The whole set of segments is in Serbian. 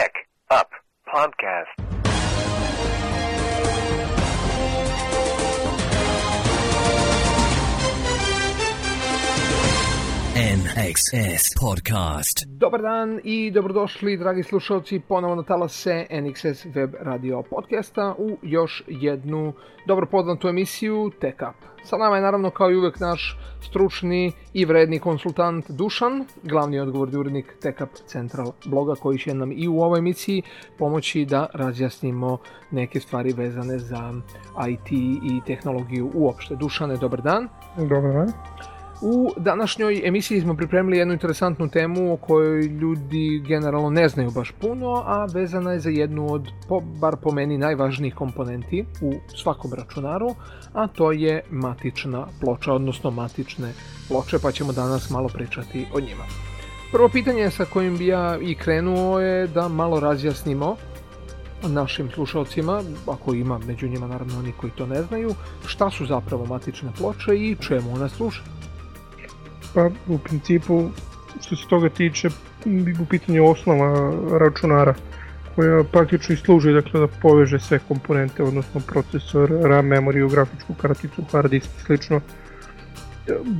Tech Up Podcast. NXS Podcast. Dobar dan i dobrodošli, dragi slušalci, ponovo na talase NXS Web Radio podcasta u još jednu dobro poznatu emisiju Tech Up. Sa nama je naravno kao i uvek naš stručni i vredni konsultant Dušan, glavni odgovorni urednik Tech Up Central bloga koji će nam i u ovoj emisiji pomoći da razjasnimo neke stvari vezane za IT i tehnologiju uopšte. Dušane, dobar dan. Dobar dan. U današnjoj emisiji smo pripremili jednu interesantnu temu o kojoj ljudi generalno ne znaju baš puno, a vezana je za jednu od, po, bar po meni, najvažnijih komponenti u svakom računaru, a to je matična ploča, odnosno matične ploče, pa ćemo danas malo pričati o njima. Prvo pitanje sa kojim bi ja i krenuo je da malo razjasnimo našim slušalcima, ako ima među njima naravno oni koji to ne znaju, šta su zapravo matične ploče i čemu one služe. Pa u principu što se toga tiče u pitanju osnova računara koja praktično i služi dakle, da poveže sve komponente, odnosno procesor, RAM, memoriju, grafičku karticu, hard disk i slično.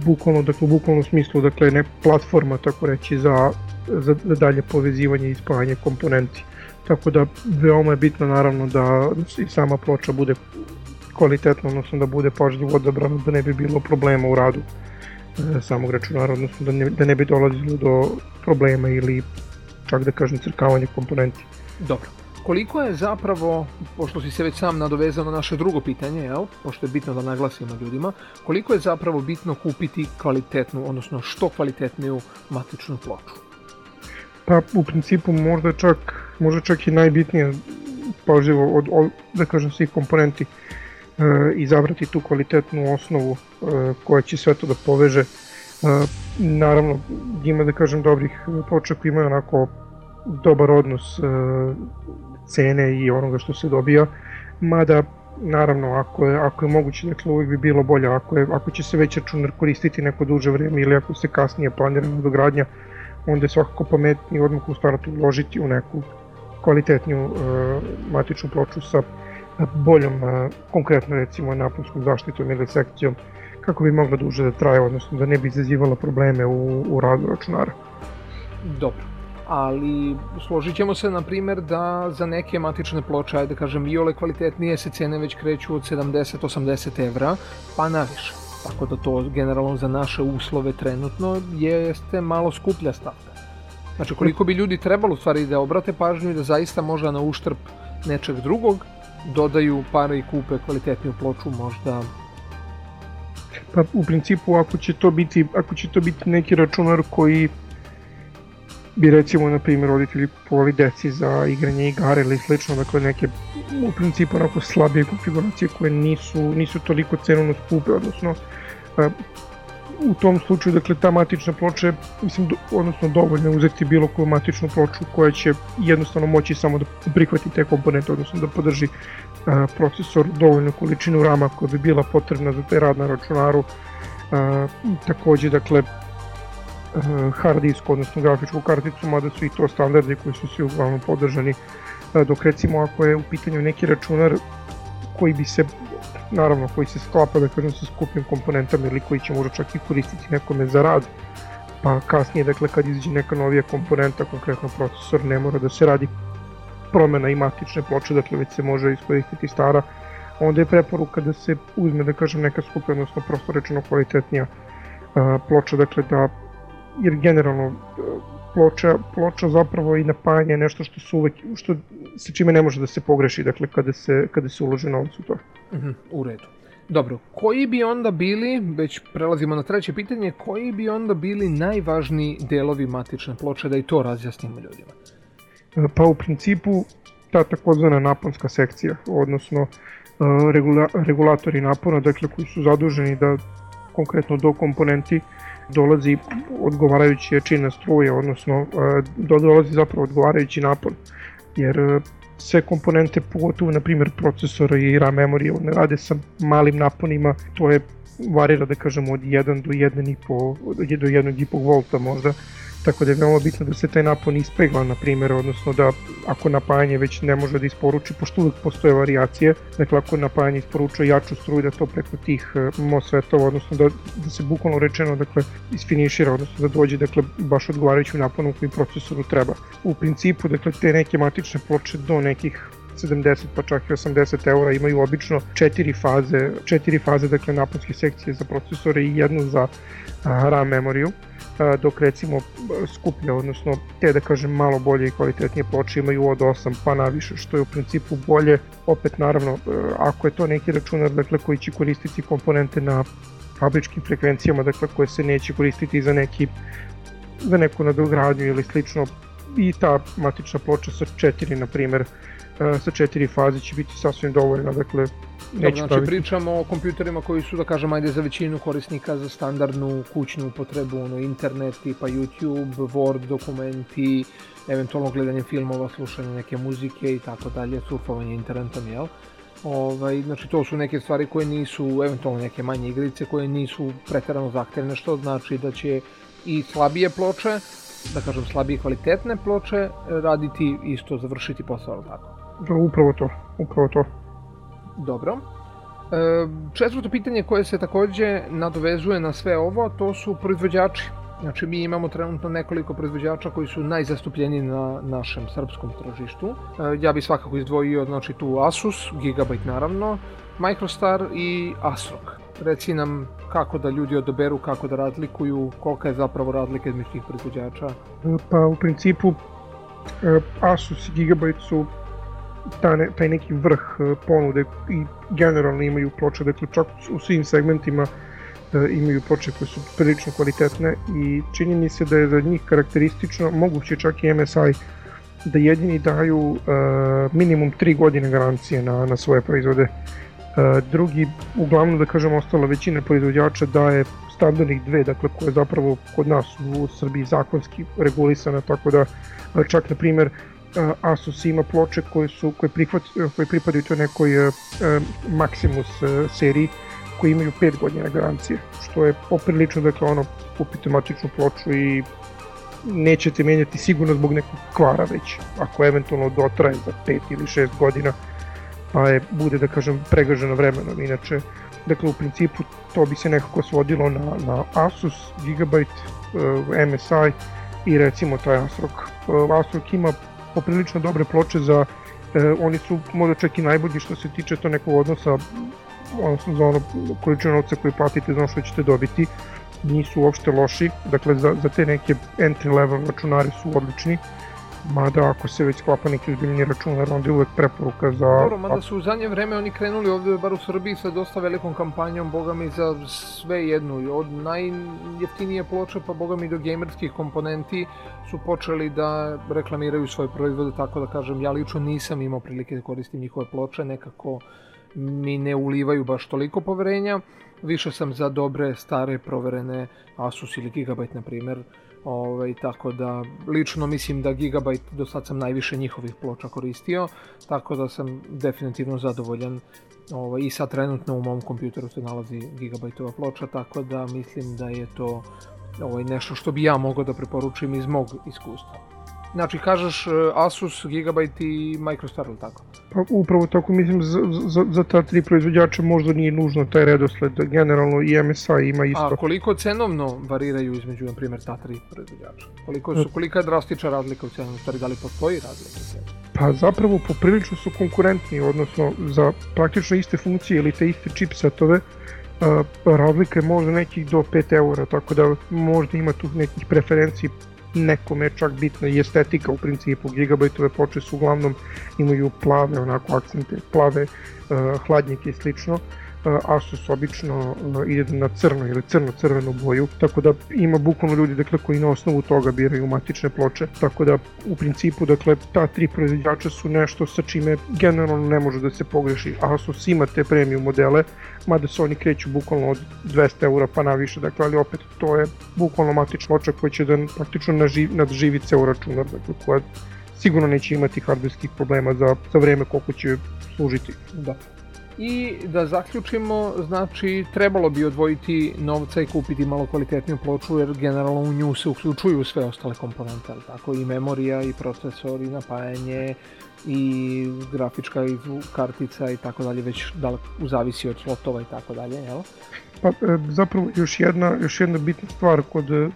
Bukvalno, dakle, u bukvalnom smislu, dakle, ne platforma, tako reći, za, za, za dalje povezivanje i spajanje komponenti. Tako da veoma je bitno naravno da i sama ploča bude kvalitetna, odnosno da bude pažljivo odabrana, da ne bi bilo problema u radu samog računara, odnosno da ne, da ne bi dolazilo do problema ili čak da kažem crkavanje komponenti. Dobro. Koliko je zapravo, pošto si se već sam nadovezao na naše drugo pitanje, jel? pošto je bitno da naglasimo ljudima, koliko je zapravo bitno kupiti kvalitetnu, odnosno što kvalitetniju matičnu ploču? Pa u principu možda čak, možda čak i najbitnije pažljivo od, od da kažem svih komponenti e, izabrati tu kvalitetnu osnovu e, koja će sve to da poveže. E, naravno, ima da kažem dobrih ploča koji imaju onako dobar odnos e, cene i onoga što se dobija, mada naravno ako je, ako je moguće, dakle uvijek bi bilo bolje ako, je, ako će se već računar koristiti neko duže vreme ili ako se kasnije planira dogradnja, onda je svakako pametnije odmah u startu uložiti u neku kvalitetniju e, matičnu ploču sa boljom, konkretno recimo naponskom zaštitom ili sekcijom, kako bi mogla duže da traje, odnosno da ne bi izazivala probleme u, u radu računara. Dobro ali složit ćemo se na primjer da za neke matične ploče, ajde da kažem i ole kvalitetnije se cene već kreću od 70-80 evra pa naviše. Tako da to generalno za naše uslove trenutno jeste malo skuplja stavka. Znači koliko bi ljudi trebalo stvari da obrate pažnju i da zaista možda na uštrb nečeg drugog dodaju pare i kupe kvalitetniju ploču možda. Pa u principu ako će to biti, ako će to biti neki računar koji bi recimo na primjer roditelji kupovali deci za igranje igara ili slično, dakle neke u principu onako slabije konfiguracije koje nisu, nisu toliko cenovno skupe, odnosno u tom slučaju, dakle, ta matična ploča je, mislim, do, odnosno dovoljno uzeti bilo koju matičnu ploču koja će jednostavno moći samo da prihvati te komponente, odnosno da podrži a, procesor dovoljnu količinu rama koja bi bila potrebna za taj rad na računaru. A, takođe, dakle, hard disk, odnosno grafičku karticu, mada su i to standardi koji su svi uglavnom podržani, dok recimo ako je u pitanju neki računar koji bi se naravno koji se sklapa da kažem sa skupim komponentama ili koji će možda čak i koristiti nekome za rad pa kasnije dakle kad izađe neka novija komponenta konkretno procesor ne mora da se radi promena i matične ploče dakle već se može iskoristiti stara onda je preporuka da se uzme da kažem neka skupa odnosno prosto rečeno kvalitetnija a, ploča dakle da jer generalno ploča, ploča zapravo i napajanje je nešto što su uvek, što sa čime ne može da se pogreši, dakle kada se, kada se uloži novac u to. -huh, u redu. Dobro, koji bi onda bili, već prelazimo na treće pitanje, koji bi onda bili najvažniji delovi matične ploče da i to razjasnimo ljudima? Pa u principu ta takozvana naponska sekcija, odnosno regula, regulatori napona, dakle koji su zaduženi da konkretno do komponenti dolazi odgovarajući jačina struje, odnosno dolazi zapravo odgovarajući napon, jer sve komponente, pogotovo na primjer procesora i RAM memorije, one rade sa malim naponima, to je varira da kažemo od 1 do 1,5 do 1,5 volta možda tako da je veoma bitno da se taj napon ispegla, na primjer, odnosno da ako napajanje već ne može da isporuči, pošto uvek postoje varijacije, dakle ako napajanje isporučuje jaču struju, da to preko tih e, MOSFET-ova, odnosno da, da se bukvalno rečeno dakle, isfinišira, odnosno da dođe dakle, baš odgovarajuću naponu koji procesoru treba. U principu, dakle, te neke matične ploče do nekih 70 pa čak i 80 eura imaju obično četiri faze, četiri faze dakle naponske sekcije za procesore i jednu za RAM memoriju dok recimo skuplje, odnosno te da kažem malo bolje i kvalitetnije ploče imaju od 8 pa naviše, što je u principu bolje, opet naravno ako je to neki računar dakle, koji će koristiti komponente na fabričkim frekvencijama, dakle koje se neće koristiti za neki za neku nadogradnju ili slično i ta matična ploča sa 4 na primer sa četiri faze će biti sasvim dovoljna, dakle Dobro, znači praviti. pričamo o kompjuterima koji su, da kažem, ajde za većinu korisnika za standardnu kućnu upotrebu, ono, internet, tipa YouTube, Word dokumenti, eventualno gledanje filmova, slušanje neke muzike i tako dalje, surfovanje internetom, jel? Ovaj, znači to su neke stvari koje nisu, eventualno neke manje igrice koje nisu preterano zahtevne, što znači da će i slabije ploče, da kažem slabije kvalitetne ploče, raditi isto, završiti posao, tako? Da, upravo to, upravo to. Dobro. E, četvrto pitanje koje se takođe nadovezuje na sve ovo, to su proizvođači. Znači mi imamo trenutno nekoliko proizvođača koji su najzastupljeniji na našem srpskom tržištu. E, ja bih svakako izdvojio znači tu Asus, Gigabyte naravno, Microstar i ASRock. Reci nam kako da ljudi odaberu, kako da razlikuju, kolika je zapravo razlika između tih proizvođača? Pa u principu e, Asus i Gigabyte su ta ne, taj neki vrh e, ponude i generalno imaju ploče, dakle čak u svim segmentima da imaju ploče koje su prilično kvalitetne i čini mi se da je za njih karakteristično, moguće čak i MSI, da jedini daju uh, minimum 3 godine garancije na, na svoje proizvode. Uh, drugi, uglavnom da kažem, ostala većina proizvođača daje standardnih dve, dakle koje zapravo kod nas u Srbiji zakonski regulisana, tako da čak na primer Asus ima ploče koje su koje prihvat koje pripadaju toj nekoj Maximus seriji koji imaju 5 godina garancije, što je poprilično dakle ono kupite matičnu ploču i nećete menjati sigurno zbog nekog kvara već, ako eventualno dotraje za 5 ili 6 godina, pa je, bude da kažem pregaženo vremenom, inače dakle u principu to bi se nekako svodilo na, na Asus, Gigabyte, MSI i recimo taj ASRock. ASRock ima poprilično dobre ploče za e, oni su možda čak i najbolji što se tiče to nekog odnosa odnosno za ono količinu novca koju platite za ono što ćete dobiti. Nisu uopšte loši, dakle za, za te neke entry level računari su odlični Mada ako se već sklapa neki ozbiljni računar, onda je uvek preporuka za... Dobro, mada su u zadnje vreme oni krenuli ovde, bar u Srbiji, sa dosta velikom kampanjom, boga mi, za sve jednu. Od najjeftinije ploče, pa boga mi, do gamerskih komponenti su počeli da reklamiraju svoje proizvode, tako da kažem, ja lično nisam imao prilike da koristim njihove ploče, nekako mi ne ulivaju baš toliko poverenja. Više sam za dobre, stare, proverene Asus ili Gigabyte, na primer, Ovaj, tako da, lično mislim da Gigabyte, do sad sam najviše njihovih ploča koristio, tako da sam definitivno zadovoljan ovaj, i sad trenutno u mom kompjuteru se nalazi Gigabyteova ploča, tako da mislim da je to ovaj, nešto što bi ja mogao da preporučim iz mog iskustva. Znači, kažeš e, Asus, Gigabyte i Microstar, ili tako? Pa upravo tako, mislim, za, za, za ta tri proizvođača možda nije nužno taj redosled, generalno i MSI ima isto. A koliko cenovno variraju između, na primjer, ta tri proizvođača? Koliko su, kolika je drastična razlika u cenovno, stvari, da li postoji razlika u cenovno? Pa zapravo poprilično su konkurentni, odnosno za praktično iste funkcije ili te iste chipsetove, razlika je možda nekih do 5 eura, tako da možda ima tu nekih preferenciji nekome je čak bitna i estetika u principu, gigabajtove ploče su uglavnom imaju plave onako akcente, plave uh, hladnjake i slično, Asus obično ide na crno ili crno-crvenu boju, tako da ima bukvalno ljudi dakle, koji na osnovu toga biraju matične ploče, tako da u principu dakle, ta tri proizvođača su nešto sa čime generalno ne može da se pogreši. Asus ima te premium modele, mada se oni kreću bukvalno od 200 eura pa naviše, dakle, ali opet to je bukvalno matična ploča koja će da praktično nadživi ceo računar, dakle, koja sigurno neće imati hardverskih problema za, za vreme koliko će služiti. Da. I da zaključimo, znači trebalo bi odvojiti novca i kupiti malo kvalitetniju ploču jer generalno u nju se uključuju sve ostale komponente, ali tako i memorija i procesor i napajanje i grafička i kartica i tako dalje, već da zavisi od slotova i tako dalje, jel? Pa e, zapravo još jedna, još jedna bitna stvar kod e,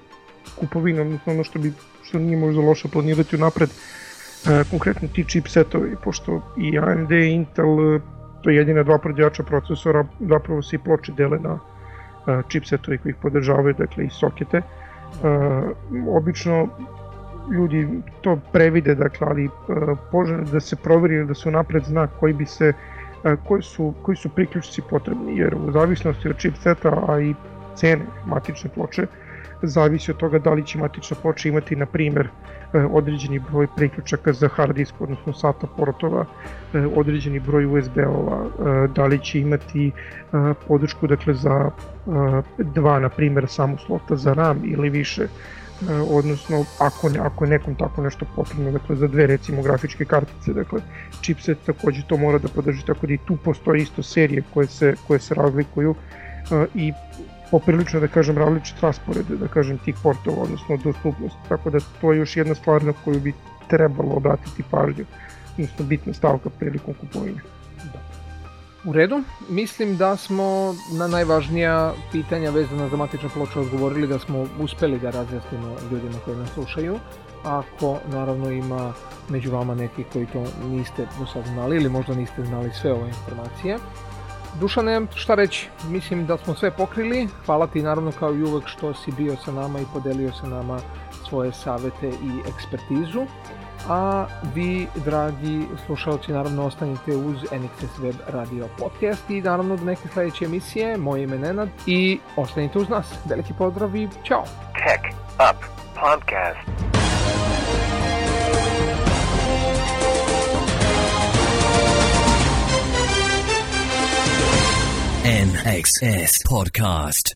kupovine, odnosno ono što bi što nije možda loše planirati unapred, e, konkretno ti chipsetovi, pošto i AMD i Intel to je jedina dva prođača procesora, zapravo se i ploče dele na chipsetovi koji ih podržavaju, dakle i sokete. Obično ljudi to previde, dakle, ali poželjno da se proveri da se unapred zna koji bi se koji su, koji su priključci potrebni, jer u zavisnosti od chipseta, a i cene matične ploče, zavisi od toga da li će matična ploča imati, na primer, e, određeni broj priključaka za hard disk, odnosno SATA portova, e, određeni broj USB-ova, e, da li će imati podršku dakle, za dva, na primer, samo slota za RAM ili više, odnosno ako, ako je nekom tako nešto potrebno, dakle za dve recimo grafičke kartice, dakle chipset takođe to mora da podrži, tako da i tu postoje isto serije koje se, koje se razlikuju i poprilično da kažem različit raspored da kažem tih portova odnosno dostupnost. Tako da to je još jedna stvar na koju bi trebalo obratiti pažnju odnosno bitna stavka prilikom kupovine. U redu, mislim da smo na najvažnija pitanja vezana za matične ploče odgovorili da smo uspeli da razjasnimo ljudima koji nas slušaju. Ako naravno ima među vama neki koji to niste do sad znali ili možda niste znali sve ove informacije, Dušane, šta reći, mislim da smo sve pokrili, hvala ti naravno kao i uvek što si bio sa nama i podelio sa nama svoje savete i ekspertizu. A vi, dragi slušalci, naravno ostanite uz NXS Web Radio Podcast i naravno do neke sledeće emisije. Moje ime Nenad i ostanite uz nas. Veliki pozdrav i čao! Tech Up Podcast. NXS Podcast.